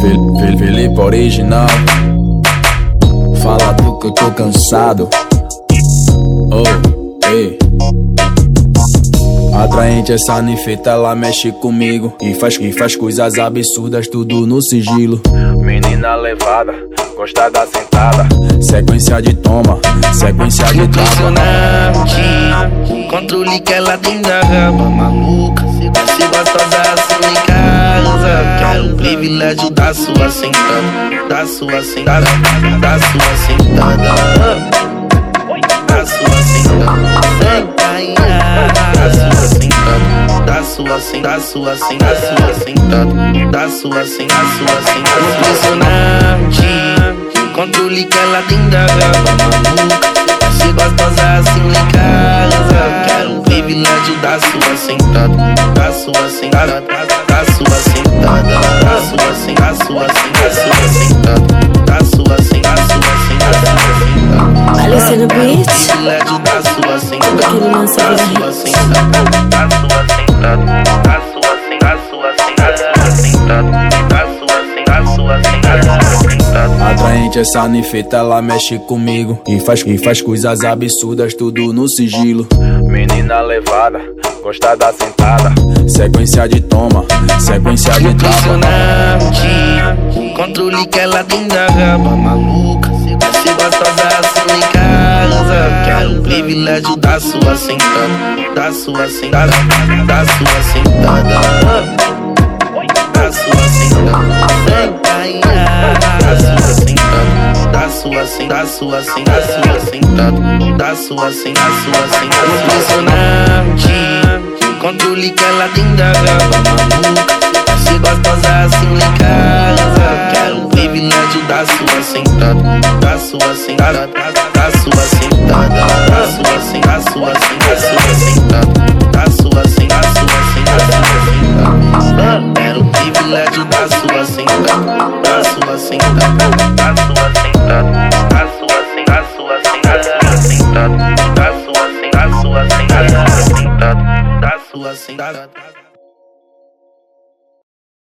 Fel- Felipe original. Fala tu que eu tô cansado. Oh, ei. Atraente essa ninfeta, ela mexe comigo. E faz, e faz coisas absurdas, tudo no sigilo. Menina levada, gosta da sentada. Sequência de toma, sequência de tapa Controle que ela tem da raba privilégio da sua sentada Da sua sentada Da sua sentada Da sua sentada Ai, ai, Da sua sentada Da sua sentada Da sua sentada Da sua sentada Da sua sentada Da sua sentada Impressionante Controle que ela tem da maluca se gostosa assim em casa Quero o privilégio da sua sentada Da sua sentada Da sua sentada lança vira sua sentada Da sua sentada Da sua sentada Da sua sentada Da sua sentada Da sua sentada Da sua sentada Atraente essa ninfeta, ela mexe comigo. E faz, e faz coisas absurdas, tudo no sigilo. Menina levada, gosta da sentada. Sequência de toma, sequência de tapa Impressionante Controle que ela tem da raba maluca. Se gostosa assim em casa Quero privilégio da sua sentada Da sua sentada Da sua sentada Da sua sentada Da sua sentada Da sua sentada Da sua sentada Da sua sentada Da sua sentada Da sua sentada Impressionante Controle que ela tem da maluca se gostosa assim lá em casa Quero o privilégio da sua sentada Da sua sentada da sua sentada, da sua sentada, da sua sentada, da sua sentada, da sua sentada, Era o privilégio da sua sentada, da sua sentada, da sua sentada, da sua sentada, sua sentada, da sua sentada, da sua sentada, sua sentada, da sua sentada.